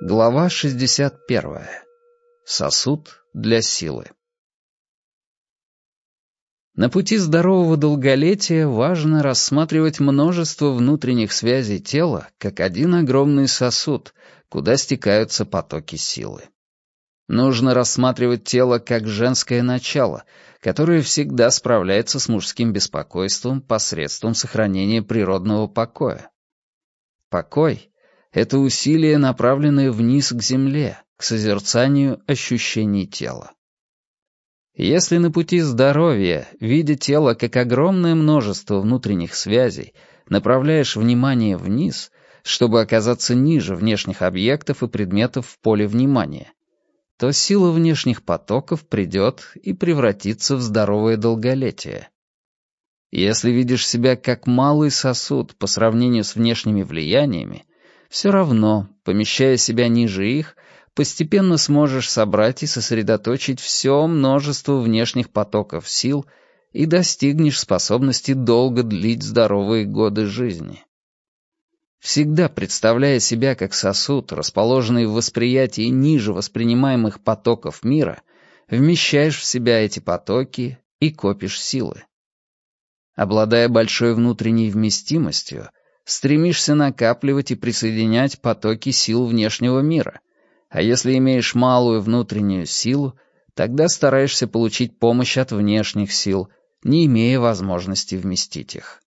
Глава 61. Сосуд для силы. На пути здорового долголетия важно рассматривать множество внутренних связей тела как один огромный сосуд, куда стекаются потоки силы. Нужно рассматривать тело как женское начало, которое всегда справляется с мужским беспокойством посредством сохранения природного покоя. Покой это усилие, направленное вниз к земле, к созерцанию ощущений тела. Если на пути здоровья, видя тело как огромное множество внутренних связей, направляешь внимание вниз, чтобы оказаться ниже внешних объектов и предметов в поле внимания, то сила внешних потоков придет и превратится в здоровое долголетие. Если видишь себя как малый сосуд по сравнению с внешними влияниями, все равно, помещая себя ниже их, постепенно сможешь собрать и сосредоточить все множество внешних потоков сил и достигнешь способности долго длить здоровые годы жизни. Всегда представляя себя как сосуд, расположенный в восприятии ниже воспринимаемых потоков мира, вмещаешь в себя эти потоки и копишь силы. Обладая большой внутренней вместимостью, стремишься накапливать и присоединять потоки сил внешнего мира. А если имеешь малую внутреннюю силу, тогда стараешься получить помощь от внешних сил, не имея возможности вместить их.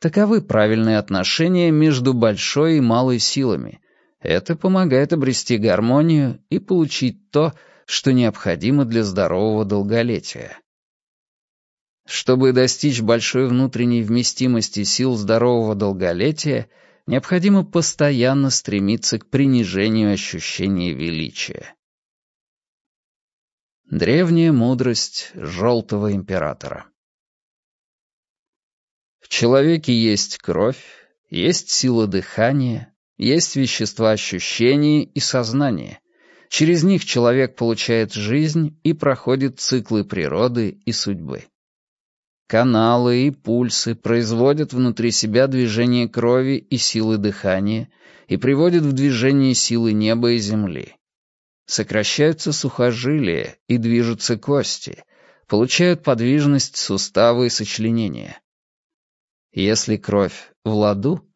Таковы правильные отношения между большой и малой силами. Это помогает обрести гармонию и получить то, что необходимо для здорового долголетия. Чтобы достичь большой внутренней вместимости сил здорового долголетия, необходимо постоянно стремиться к принижению ощущения величия. Древняя мудрость Желтого Императора В человеке есть кровь, есть сила дыхания, есть вещества ощущений и сознания. Через них человек получает жизнь и проходит циклы природы и судьбы. Каналы и пульсы производят внутри себя движение крови и силы дыхания и приводят в движение силы неба и земли. Сокращаются сухожилия и движутся кости, получают подвижность суставы и сочленения. Если кровь в ладу,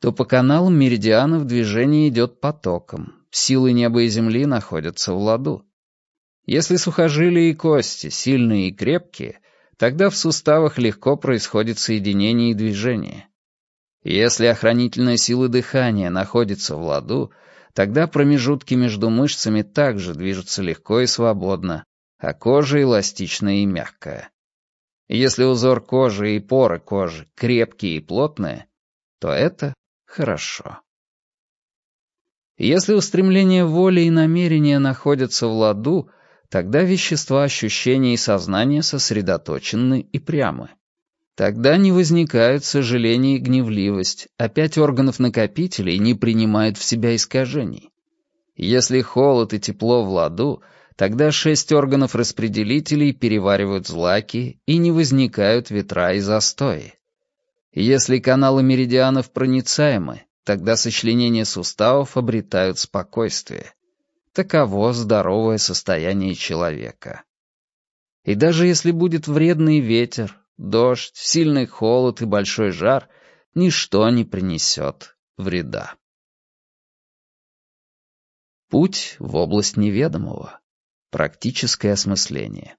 то по каналам меридианов движение идет потоком, силы неба и земли находятся в ладу. Если сухожилия и кости сильные и крепкие — Тогда в суставах легко происходит соединение и движение. Если охранительная сила дыхания находится в ладу, тогда промежутки между мышцами также движутся легко и свободно, а кожа эластичная и мягкая. Если узор кожи и поры кожи крепкие и плотные, то это хорошо. Если устремление воли и намерения находятся в ладу, Тогда вещества ощущения и сознания сосредоточены и прямы. Тогда не возникают сожаление и гневливость, а пять органов накопителей не принимают в себя искажений. Если холод и тепло в ладу, тогда шесть органов распределителей переваривают злаки и не возникают ветра и застои. Если каналы меридианов проницаемы, тогда сочленения суставов обретают спокойствие. Таково здоровое состояние человека. И даже если будет вредный ветер, дождь, сильный холод и большой жар, ничто не принесет вреда. Путь в область неведомого. Практическое осмысление.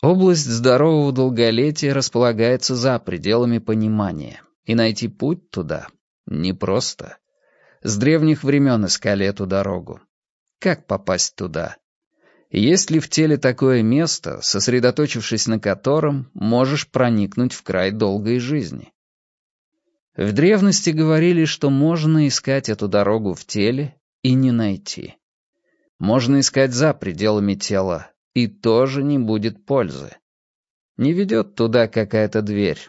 Область здорового долголетия располагается за пределами понимания, и найти путь туда непросто. С древних времен искали эту дорогу. Как попасть туда? Есть ли в теле такое место, сосредоточившись на котором, можешь проникнуть в край долгой жизни? В древности говорили, что можно искать эту дорогу в теле и не найти. Можно искать за пределами тела, и тоже не будет пользы. Не ведет туда какая-то дверь.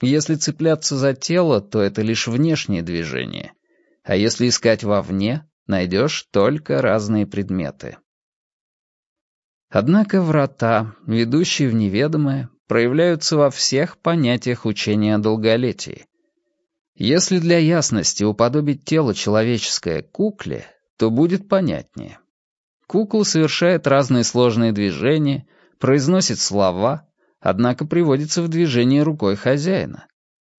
Если цепляться за тело, то это лишь внешнее движение. А если искать вовне, найдешь только разные предметы. Однако врата, ведущие в неведомое, проявляются во всех понятиях учения о долголетии. Если для ясности уподобить тело человеческое кукле, то будет понятнее. Кукла совершает разные сложные движения, произносит слова, однако приводится в движение рукой хозяина.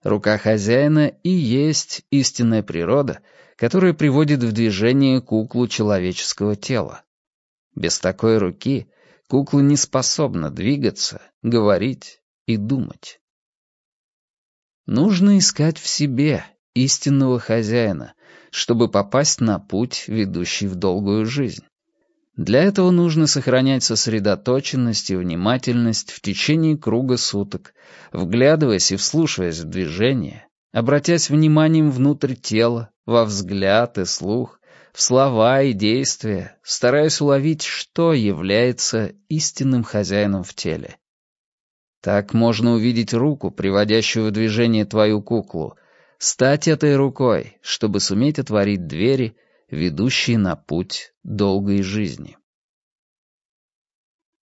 Рука хозяина и есть истинная природа, которая приводит в движение куклу человеческого тела. Без такой руки кукла не способна двигаться, говорить и думать. Нужно искать в себе истинного хозяина, чтобы попасть на путь, ведущий в долгую жизнь. Для этого нужно сохранять сосредоточенность и внимательность в течение круга суток, вглядываясь и вслушиваясь в движение, обратясь вниманием внутрь тела, во взгляд и слух, в слова и действия, стараясь уловить, что является истинным хозяином в теле. Так можно увидеть руку, приводящую в движение твою куклу, стать этой рукой, чтобы суметь отворить двери — ведущие на путь долгой жизни.